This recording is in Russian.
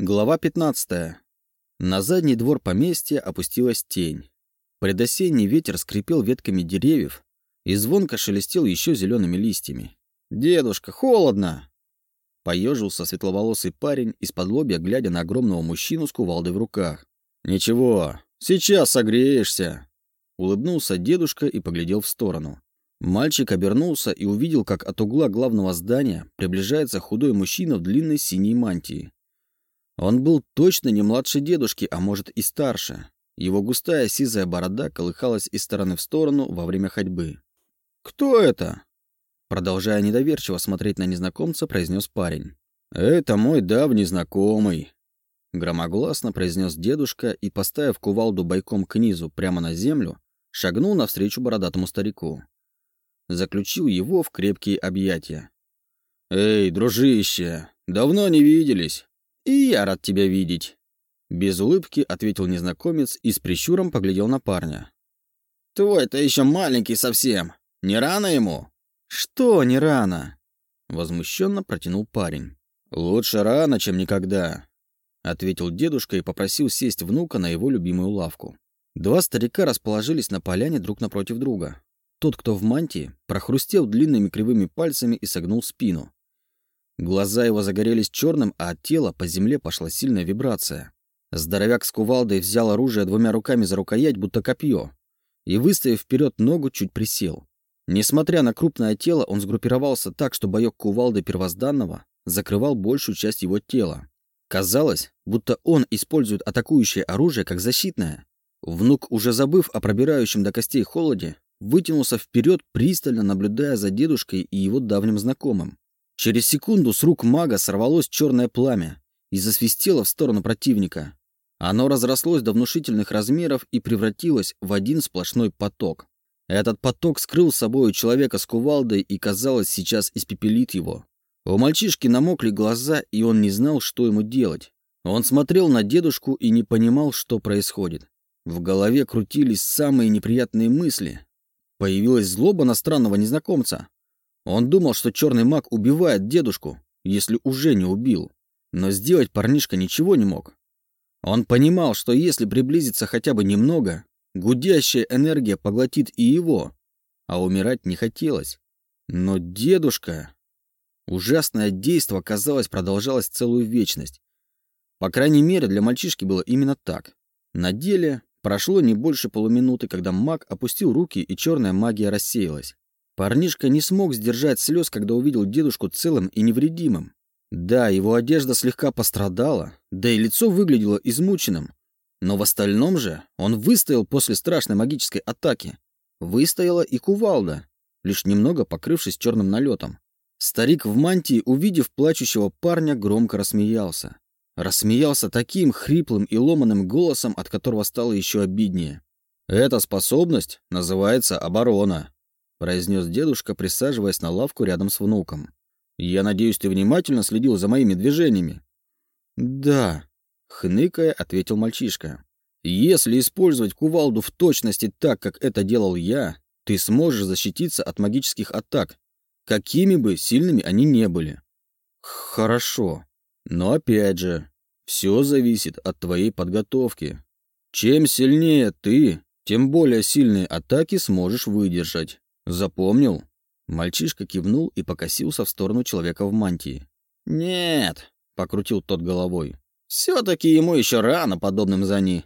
Глава 15. На задний двор поместья опустилась тень. Предосенний ветер скрипел ветками деревьев и звонко шелестел еще зелеными листьями. «Дедушка, холодно!» Поежился светловолосый парень, из-под лобья глядя на огромного мужчину с кувалдой в руках. «Ничего, сейчас согреешься!» Улыбнулся дедушка и поглядел в сторону. Мальчик обернулся и увидел, как от угла главного здания приближается худой мужчина в длинной синей мантии. Он был точно не младше дедушки, а может и старше. Его густая сизая борода колыхалась из стороны в сторону во время ходьбы. «Кто это?» Продолжая недоверчиво смотреть на незнакомца, произнес парень. «Это мой давний знакомый», — громогласно произнес дедушка и, поставив кувалду бойком к низу прямо на землю, шагнул навстречу бородатому старику. Заключил его в крепкие объятия. «Эй, дружище, давно не виделись. «И я рад тебя видеть», — без улыбки ответил незнакомец и с прищуром поглядел на парня. «Твой-то еще маленький совсем. Не рано ему?» «Что не рано?» — возмущенно протянул парень. «Лучше рано, чем никогда», — ответил дедушка и попросил сесть внука на его любимую лавку. Два старика расположились на поляне друг напротив друга. Тот, кто в мантии, прохрустел длинными кривыми пальцами и согнул спину. Глаза его загорелись черным, а от тела по земле пошла сильная вибрация. Здоровяк с кувалдой взял оружие двумя руками за рукоять, будто копье, и, выставив вперед ногу, чуть присел. Несмотря на крупное тело, он сгруппировался так, что боек кувалды первозданного закрывал большую часть его тела. Казалось, будто он использует атакующее оружие как защитное. Внук, уже забыв о пробирающем до костей холоде, вытянулся вперед, пристально наблюдая за дедушкой и его давним знакомым. Через секунду с рук мага сорвалось черное пламя и засвистело в сторону противника. Оно разрослось до внушительных размеров и превратилось в один сплошной поток. Этот поток скрыл с собой человека с кувалдой и, казалось, сейчас испепелит его. У мальчишки намокли глаза, и он не знал, что ему делать. Он смотрел на дедушку и не понимал, что происходит. В голове крутились самые неприятные мысли. Появилась злоба на странного незнакомца. Он думал, что черный маг убивает дедушку, если уже не убил. Но сделать парнишка ничего не мог. Он понимал, что если приблизиться хотя бы немного, гудящая энергия поглотит и его, а умирать не хотелось. Но дедушка... Ужасное действо, казалось, продолжалось целую вечность. По крайней мере, для мальчишки было именно так. На деле прошло не больше полуминуты, когда маг опустил руки, и черная магия рассеялась. Парнишка не смог сдержать слез, когда увидел дедушку целым и невредимым. Да, его одежда слегка пострадала, да и лицо выглядело измученным. Но в остальном же он выстоял после страшной магической атаки. Выстояла и кувалда, лишь немного покрывшись черным налетом. Старик в мантии, увидев плачущего парня, громко рассмеялся. Рассмеялся таким хриплым и ломаным голосом, от которого стало еще обиднее. «Эта способность называется оборона», произнес дедушка, присаживаясь на лавку рядом с внуком. «Я надеюсь, ты внимательно следил за моими движениями?» «Да», — хныкая, ответил мальчишка. «Если использовать кувалду в точности так, как это делал я, ты сможешь защититься от магических атак, какими бы сильными они не были». «Хорошо. Но опять же, все зависит от твоей подготовки. Чем сильнее ты, тем более сильные атаки сможешь выдержать. «Запомнил?» Мальчишка кивнул и покосился в сторону человека в мантии. «Нет», — покрутил тот головой. «Все-таки ему еще рано подобным зани.